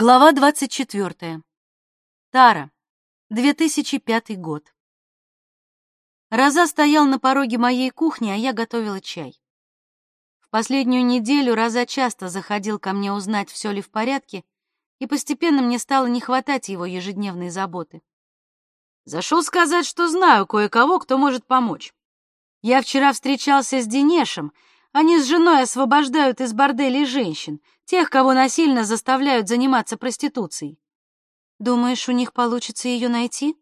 Глава 24. Тара. 2005 год. Роза стоял на пороге моей кухни, а я готовила чай. В последнюю неделю Роза часто заходил ко мне узнать, все ли в порядке, и постепенно мне стало не хватать его ежедневной заботы. Зашел сказать, что знаю кое-кого, кто может помочь. Я вчера встречался с Денешем, они с женой освобождают из борделей женщин, тех, кого насильно заставляют заниматься проституцией. Думаешь, у них получится ее найти?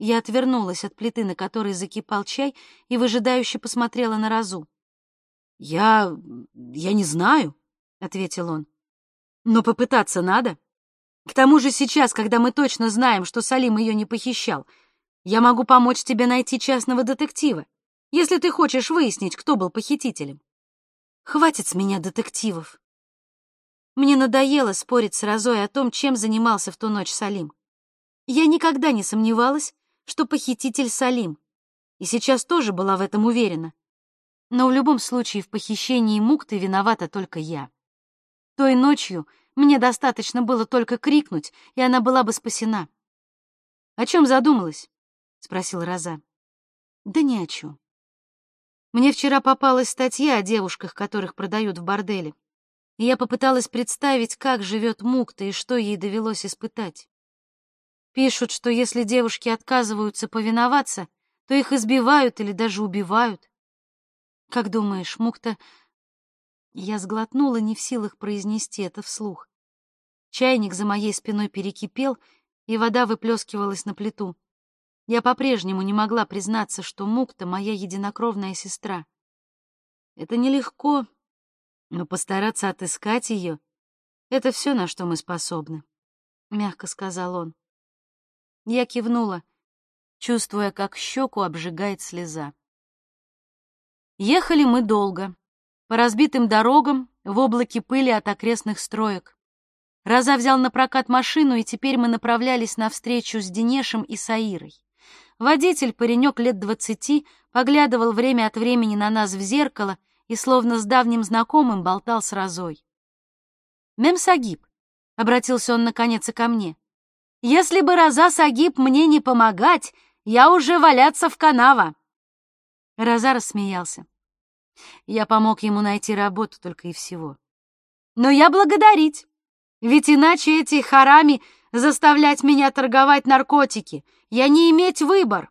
Я отвернулась от плиты, на которой закипал чай, и выжидающе посмотрела на Розу. «Я... я не знаю», — ответил он. «Но попытаться надо. К тому же сейчас, когда мы точно знаем, что Салим ее не похищал, я могу помочь тебе найти частного детектива, если ты хочешь выяснить, кто был похитителем. Хватит с меня детективов. Мне надоело спорить с Розой о том, чем занимался в ту ночь Салим. Я никогда не сомневалась, что похититель Салим, и сейчас тоже была в этом уверена. Но в любом случае в похищении Мукты виновата только я. Той ночью мне достаточно было только крикнуть, и она была бы спасена. «О чем задумалась?» — спросил Роза. «Да ни о чем. Мне вчера попалась статья о девушках, которых продают в борделе. И я попыталась представить, как живет Мукта и что ей довелось испытать. Пишут, что если девушки отказываются повиноваться, то их избивают или даже убивают. Как думаешь, Мукта... Я сглотнула, не в силах произнести это вслух. Чайник за моей спиной перекипел, и вода выплескивалась на плиту. Я по-прежнему не могла признаться, что Мукта — моя единокровная сестра. Это нелегко, но постараться отыскать ее — это все, на что мы способны, — мягко сказал он. Я кивнула, чувствуя, как щеку обжигает слеза. Ехали мы долго, по разбитым дорогам, в облаке пыли от окрестных строек. Раза взял на прокат машину, и теперь мы направлялись навстречу с Денешем и Саирой. Водитель, паренек лет двадцати, поглядывал время от времени на нас в зеркало и словно с давним знакомым болтал с Розой. «Мем Сагиб», — обратился он наконец и ко мне, — «если бы Роза Сагиб мне не помогать, я уже валяться в канава». Роза рассмеялся. Я помог ему найти работу только и всего. «Но я благодарить, ведь иначе эти харами заставлять меня торговать наркотики. Я не иметь выбор.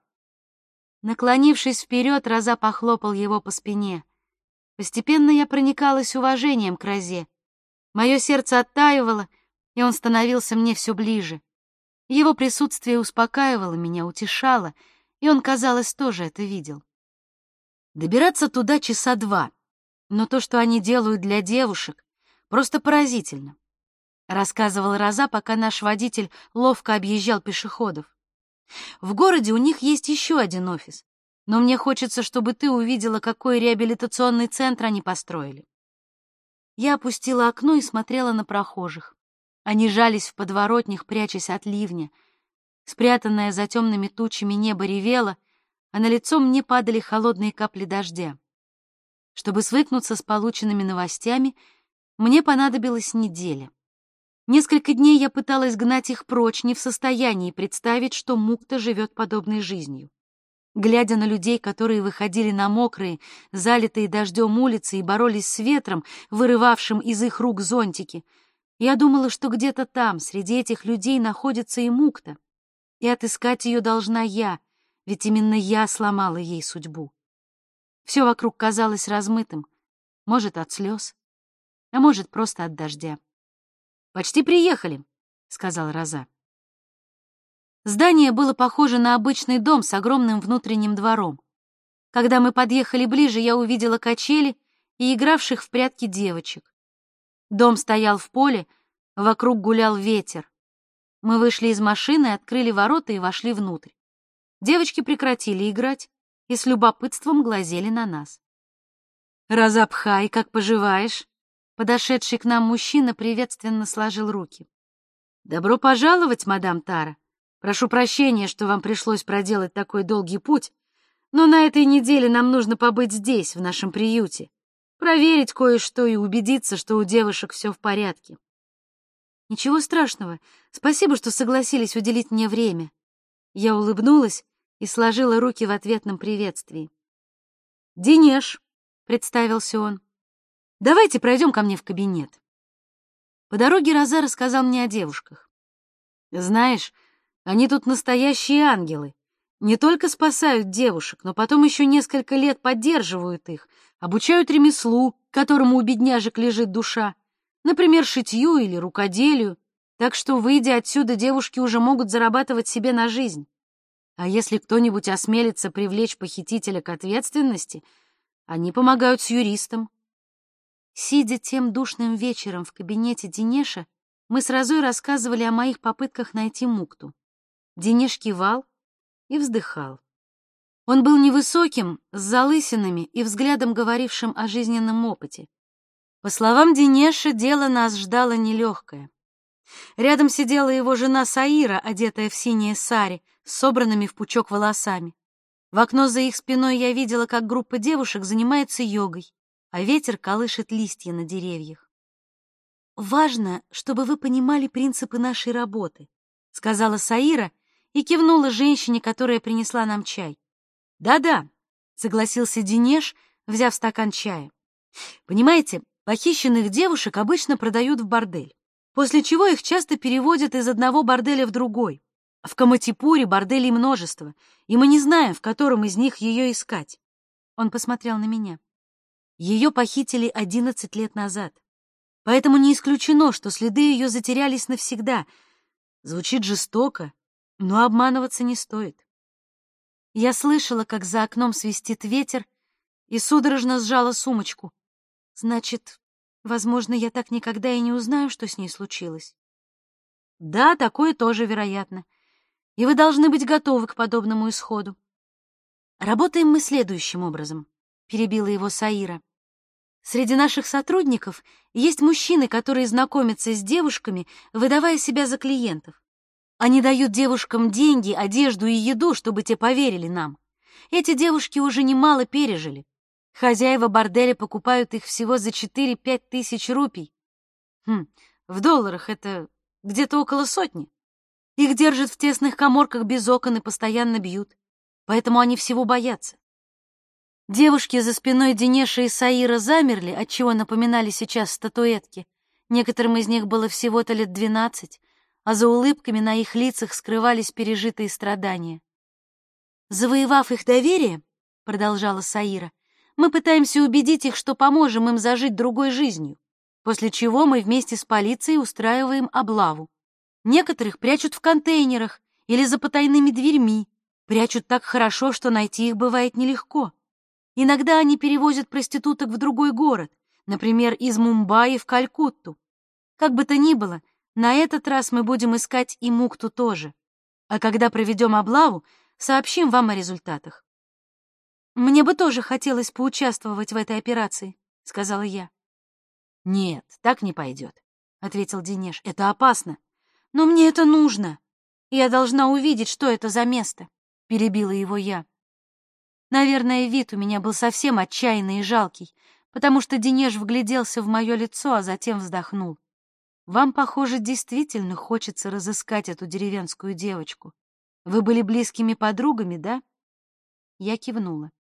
Наклонившись вперед, Роза похлопал его по спине. Постепенно я проникалась уважением к Розе. Мое сердце оттаивало, и он становился мне все ближе. Его присутствие успокаивало меня, утешало, и он, казалось, тоже это видел. Добираться туда часа два, но то, что они делают для девушек, просто поразительно. — рассказывал Роза, пока наш водитель ловко объезжал пешеходов. «В городе у них есть еще один офис, но мне хочется, чтобы ты увидела, какой реабилитационный центр они построили». Я опустила окно и смотрела на прохожих. Они жались в подворотнях, прячась от ливня. Спрятанное за темными тучами небо ревело, а на лицо мне падали холодные капли дождя. Чтобы свыкнуться с полученными новостями, мне понадобилась неделя. Несколько дней я пыталась гнать их прочь, не в состоянии представить, что Мукта живет подобной жизнью. Глядя на людей, которые выходили на мокрые, залитые дождем улицы и боролись с ветром, вырывавшим из их рук зонтики, я думала, что где-то там, среди этих людей, находится и Мукта. И отыскать ее должна я, ведь именно я сломала ей судьбу. Все вокруг казалось размытым, может, от слез, а может, просто от дождя. «Почти приехали», — сказал Роза. Здание было похоже на обычный дом с огромным внутренним двором. Когда мы подъехали ближе, я увидела качели и игравших в прятки девочек. Дом стоял в поле, вокруг гулял ветер. Мы вышли из машины, открыли ворота и вошли внутрь. Девочки прекратили играть и с любопытством глазели на нас. «Разапхай, как поживаешь?» Подошедший к нам мужчина приветственно сложил руки. «Добро пожаловать, мадам Тара. Прошу прощения, что вам пришлось проделать такой долгий путь, но на этой неделе нам нужно побыть здесь, в нашем приюте, проверить кое-что и убедиться, что у девушек все в порядке». Ничего страшного. Спасибо, что согласились уделить мне время. Я улыбнулась и сложила руки в ответном приветствии. «Денеш», — представился он, — «давайте пройдем ко мне в кабинет». По дороге Роза рассказал мне о девушках. «Знаешь, они тут настоящие ангелы. Не только спасают девушек, но потом еще несколько лет поддерживают их, обучают ремеслу, которому у бедняжек лежит душа, например, шитью или рукоделию, так что, выйдя отсюда, девушки уже могут зарабатывать себе на жизнь. А если кто-нибудь осмелится привлечь похитителя к ответственности, они помогают с юристом. Сидя тем душным вечером в кабинете Денеша, мы сразу и рассказывали о моих попытках найти Мукту. Денеш кивал и вздыхал. Он был невысоким, с залысинами и взглядом, говорившим о жизненном опыте. По словам Денеша, дело нас ждало нелегкое. Рядом сидела его жена Саира, одетая в синее сари, с собранными в пучок волосами. В окно за их спиной я видела, как группа девушек занимается йогой, а ветер колышет листья на деревьях. «Важно, чтобы вы понимали принципы нашей работы», — сказала Саира и кивнула женщине, которая принесла нам чай. «Да-да», — согласился Денеш, взяв стакан чая. «Понимаете, похищенных девушек обычно продают в бордель после чего их часто переводят из одного борделя в другой. В Каматипуре борделей множество, и мы не знаем, в котором из них ее искать. Он посмотрел на меня. Ее похитили 11 лет назад. Поэтому не исключено, что следы ее затерялись навсегда. Звучит жестоко, но обманываться не стоит. Я слышала, как за окном свистит ветер, и судорожно сжала сумочку. Значит, Возможно, я так никогда и не узнаю, что с ней случилось. Да, такое тоже вероятно. И вы должны быть готовы к подобному исходу. Работаем мы следующим образом, перебила его Саира. Среди наших сотрудников есть мужчины, которые знакомятся с девушками, выдавая себя за клиентов. Они дают девушкам деньги, одежду и еду, чтобы те поверили нам. Эти девушки уже немало пережили. Хозяева борделя покупают их всего за 4-5 тысяч рупий. Хм, в долларах это где-то около сотни. Их держат в тесных коморках без окон и постоянно бьют, поэтому они всего боятся. Девушки за спиной Денеша и Саира замерли, отчего напоминали сейчас статуэтки. Некоторым из них было всего-то лет двенадцать, а за улыбками на их лицах скрывались пережитые страдания. «Завоевав их доверие», — продолжала Саира, — мы пытаемся убедить их, что поможем им зажить другой жизнью, после чего мы вместе с полицией устраиваем облаву. Некоторых прячут в контейнерах или за потайными дверьми, прячут так хорошо, что найти их бывает нелегко. Иногда они перевозят проституток в другой город, например, из Мумбаи в Калькутту. Как бы то ни было, на этот раз мы будем искать и Мукту тоже. А когда проведем облаву, сообщим вам о результатах. «Мне бы тоже хотелось поучаствовать в этой операции», — сказала я. «Нет, так не пойдет», — ответил Денеш. «Это опасно. Но мне это нужно. Я должна увидеть, что это за место», — перебила его я. Наверное, вид у меня был совсем отчаянный и жалкий, потому что Денеш вгляделся в мое лицо, а затем вздохнул. «Вам, похоже, действительно хочется разыскать эту деревенскую девочку. Вы были близкими подругами, да?» Я кивнула.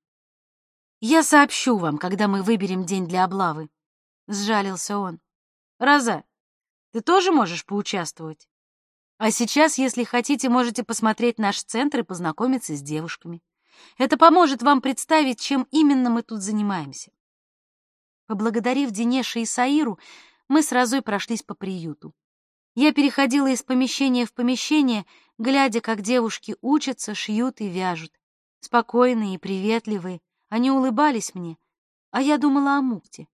«Я сообщу вам, когда мы выберем день для облавы», — сжалился он. «Роза, ты тоже можешь поучаствовать? А сейчас, если хотите, можете посмотреть наш центр и познакомиться с девушками. Это поможет вам представить, чем именно мы тут занимаемся». Поблагодарив Денеша и Саиру, мы сразу и прошлись по приюту. Я переходила из помещения в помещение, глядя, как девушки учатся, шьют и вяжут. Спокойные и приветливые, они улыбались мне, а я думала о Мукте.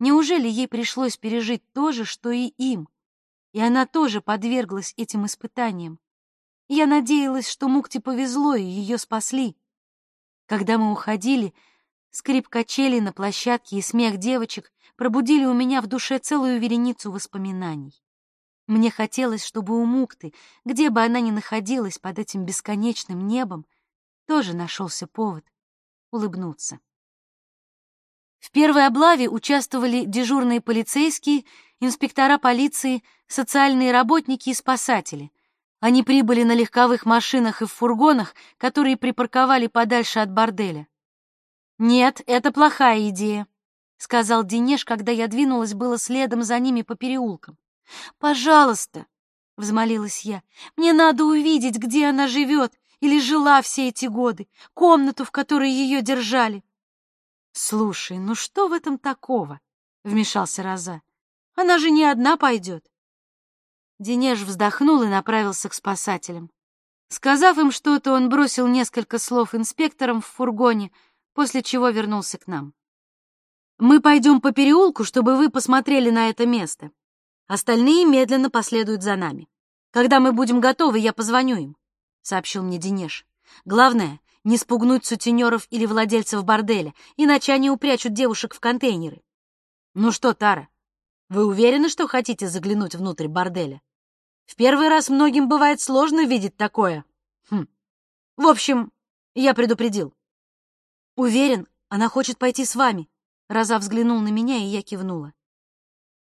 Неужели ей пришлось пережить то же, что и им? И она тоже подверглась этим испытаниям. Я надеялась, что Мукте повезло, и ее спасли. Когда мы уходили, скрип качелей на площадке и смех девочек пробудили у меня в душе целую вереницу воспоминаний. Мне хотелось, чтобы у Мукты, где бы она ни находилась под этим бесконечным небом, тоже нашелся повод улыбнуться. В первой облаве участвовали дежурные полицейские инспектора полиции, социальные работники и спасатели. Они прибыли на легковых машинах и в фургонах, которые припарковали подальше от борделя. «Нет, это плохая идея», — сказал Денеж, когда я двинулась было следом за ними по переулкам. «Пожалуйста», — взмолилась я, — «мне надо увидеть, где она живет или жила все эти годы, комнату, в которой ее держали». «Слушай, ну что в этом такого?» — вмешался Роза. «Она же не одна пойдет». Денеж вздохнул и направился к спасателям. Сказав им что-то, он бросил несколько слов инспекторам в фургоне, после чего вернулся к нам. «Мы пойдем по переулку, чтобы вы посмотрели на это место. Остальные медленно последуют за нами. Когда мы будем готовы, я позвоню им», — сообщил мне Денеж. «Главное, не спугнуть сутенеров или владельцев борделя, иначе они упрячут девушек в контейнеры. Ну что, Тара, вы уверены, что хотите заглянуть внутрь борделя? В первый раз многим бывает сложно видеть такое. Хм. В общем, я предупредил. Уверен, она хочет пойти с вами. Раза взглянул на меня, и я кивнула.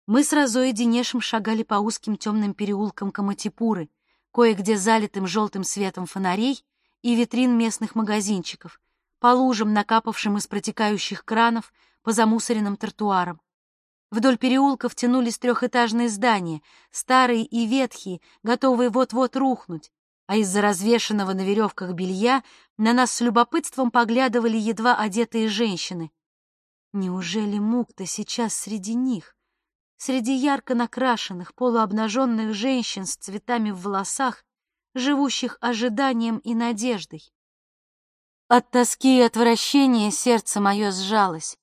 Мы с Розой и Денешем шагали по узким темным переулкам Каматипуры, кое-где залитым желтым светом фонарей и витрин местных магазинчиков, по лужам, накапавшим из протекающих кранов, по замусоренным тротуарам. Вдоль переулков тянулись трехэтажные здания, старые и ветхие, готовые вот-вот рухнуть, а из-за развешенного на веревках белья на нас с любопытством поглядывали едва одетые женщины. Неужели Мукта сейчас среди них? Среди ярко накрашенных, полуобнаженных женщин с цветами в волосах, живущих ожиданием и надеждой. От тоски и отвращения сердце мое сжалось.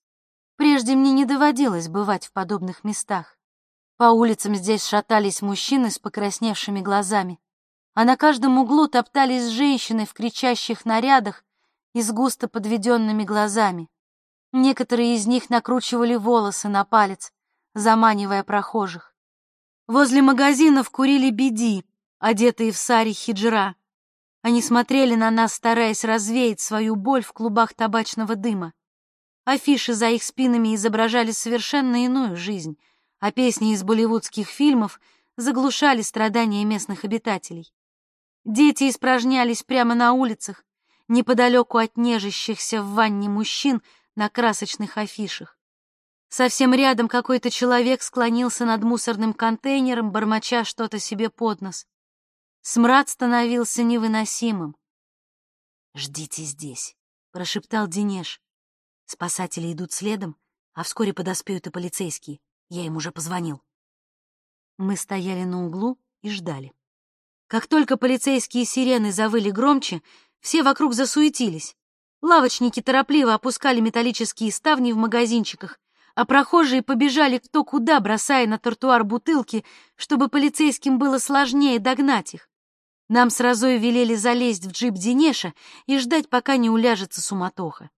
Прежде мне не доводилось бывать в подобных местах. По улицам здесь шатались мужчины с покрасневшими глазами, а на каждом углу топтались женщины в кричащих нарядах и с густо подведенными глазами. Некоторые из них накручивали волосы на палец, заманивая прохожих. Возле магазинов курили беди, одетые в сари хиджра. Они смотрели на нас, стараясь развеять свою боль в клубах табачного дыма. Афиши за их спинами изображали совершенно иную жизнь, а песни из болливудских фильмов заглушали страдания местных обитателей. Дети испражнялись прямо на улицах, неподалеку от нежащихся в ванне мужчин на красочных афишах. Совсем рядом какой-то человек склонился над мусорным контейнером, бормоча что-то себе под нос. Смрад становился невыносимым. «Ждите здесь», — прошептал Денеж. Спасатели идут следом, а вскоре подоспеют и полицейские. Я им уже позвонил. Мы стояли на углу и ждали. Как только полицейские сирены завыли громче, все вокруг засуетились. Лавочники торопливо опускали металлические ставни в магазинчиках, а прохожие побежали кто куда, бросая на тротуар бутылки, чтобы полицейским было сложнее догнать их. Нам сразу и велели залезть в джип Денеша и ждать, пока не уляжется суматоха.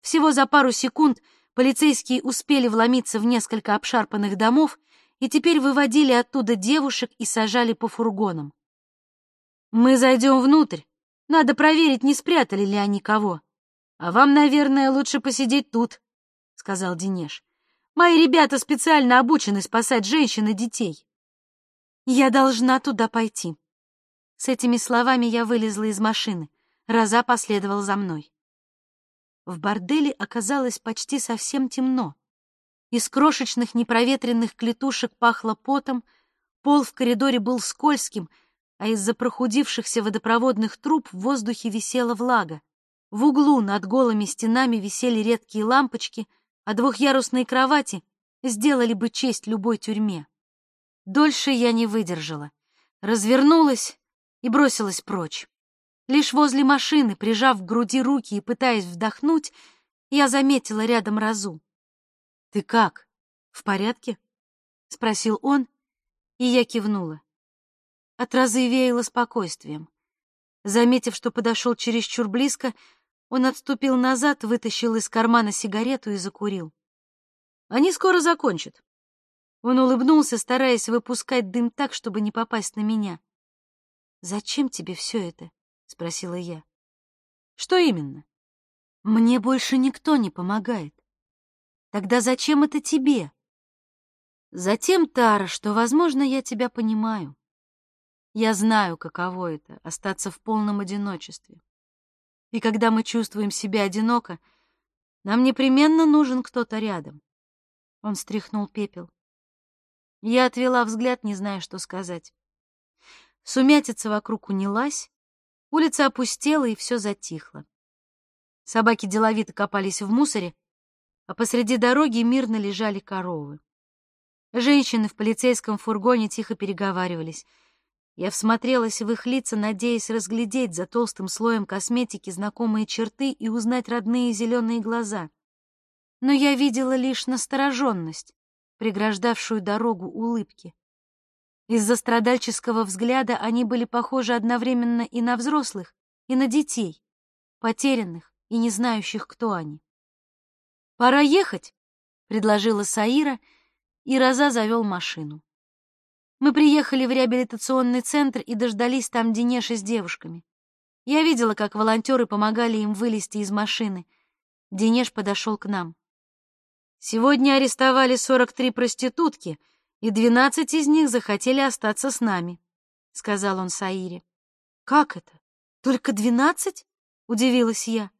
Всего за пару секунд полицейские успели вломиться в несколько обшарпанных домов и теперь выводили оттуда девушек и сажали по фургонам. «Мы зайдем внутрь. Надо проверить, не спрятали ли они кого. А вам, наверное, лучше посидеть тут», — сказал Денеж. «Мои ребята специально обучены спасать женщин и детей». «Я должна туда пойти». С этими словами я вылезла из машины. Роза последовал за мной. В борделе оказалось почти совсем темно. Из крошечных непроветренных клетушек пахло потом, пол в коридоре был скользким, а из-за прохудившихся водопроводных труб в воздухе висела влага. В углу над голыми стенами висели редкие лампочки, а двухъярусные кровати сделали бы честь любой тюрьме. Дольше я не выдержала. Развернулась и бросилась прочь. Лишь возле машины, прижав к груди руки и пытаясь вдохнуть, я заметила рядом Разу. «Ты как? В порядке?» — спросил он, и я кивнула. От Разы веяло спокойствием. Заметив, что подошел чересчур близко, он отступил назад, вытащил из кармана сигарету и закурил. «Они скоро закончат». Он улыбнулся, стараясь выпускать дым так, чтобы не попасть на меня. «Зачем тебе все это?» — спросила я. «Что именно?» «Мне больше никто не помогает. Тогда зачем это тебе?» Затем, Тара, что, возможно, я тебя понимаю. Я знаю, каково это — остаться в полном одиночестве. И когда мы чувствуем себя одиноко, нам непременно нужен кто-то рядом. Он стряхнул пепел. Я отвела взгляд, не зная, что сказать. Сумятица вокруг унялась, улица опустела, и все затихло. Собаки деловито копались в мусоре, а посреди дороги мирно лежали коровы. Женщины в полицейском фургоне тихо переговаривались. Я всмотрелась в их лица, надеясь разглядеть за толстым слоем косметики знакомые черты и узнать родные зеленые глаза. Но я видела лишь настороженность, преграждавшую дорогу улыбки. Из-за страдальческого взгляда они были похожи одновременно и на взрослых, и на детей, потерянных и не знающих, кто они. «Пора ехать», — предложила Саира, и Роза завел машину. Мы приехали в реабилитационный центр и дождались там Денеши с девушками. Я видела, как волонтеры помогали им вылезти из машины. Денеш подошел к нам. «Сегодня арестовали 43 проститутки, и 12 из них захотели остаться с нами», — сказал он Саире. «Как это? Только 12?» — удивилась я.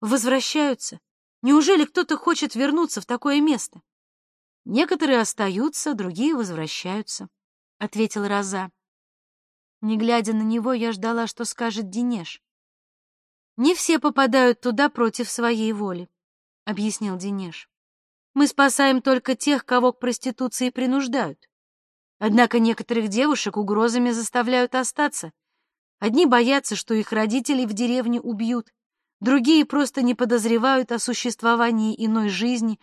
«Возвращаются? Неужели кто-то хочет вернуться в такое место? Некоторые остаются, другие возвращаются, ответил Роза. Не глядя на него, я ждала, что скажет Денеш. Не все попадают туда против своей воли, объяснил Денеш. Мы спасаем только тех, кого к проституции принуждают. Однако некоторых девушек угрозами заставляют остаться. Одни боятся, что их родителей в деревне убьют, Другие просто не подозревают о существовании иной жизни,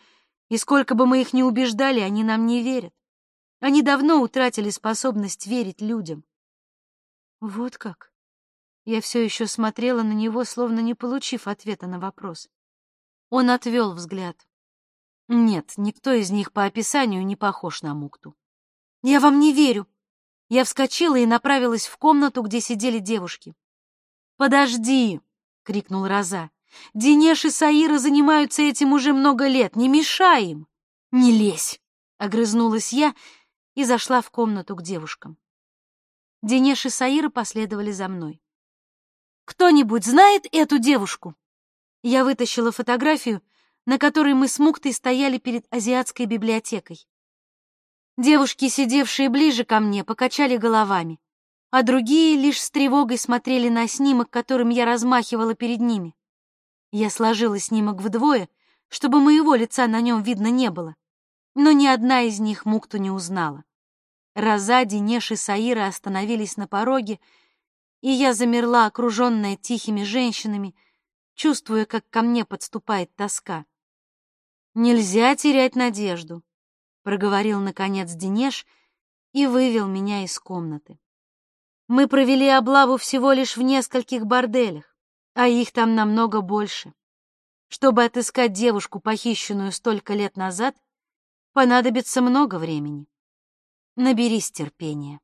и сколько бы мы их ни убеждали, они нам не верят. Они давно утратили способность верить людям. Вот как. Я все еще смотрела на него, словно не получив ответа на вопрос. Он отвел взгляд. Нет, никто из них по описанию не похож на Мукту. Я вам не верю. Я вскочила и направилась в комнату, где сидели девушки. Подожди, — крикнул Роза. «Денеш и Саира занимаются этим уже много лет, не мешай им!» «Не лезь!» — огрызнулась я и зашла в комнату к девушкам. Денеш и Саира последовали за мной. «Кто-нибудь знает эту девушку?» Я вытащила фотографию, на которой мы с Муктой стояли перед азиатской библиотекой. Девушки, сидевшие ближе ко мне, покачали головами а другие лишь с тревогой смотрели на снимок, которым я размахивала перед ними. Я сложила снимок вдвое, чтобы моего лица на нем видно не было, но ни одна из них Мукту не узнала. Роза, Денеш и Саира остановились на пороге, и я замерла, окруженная тихими женщинами, чувствуя, как ко мне подступает тоска. «Нельзя терять надежду», — проговорил, наконец, Денеш и вывел меня из комнаты. Мы провели облаву всего лишь в нескольких борделях, а их там намного больше. Чтобы отыскать девушку, похищенную столько лет назад, понадобится много времени. Наберись терпения.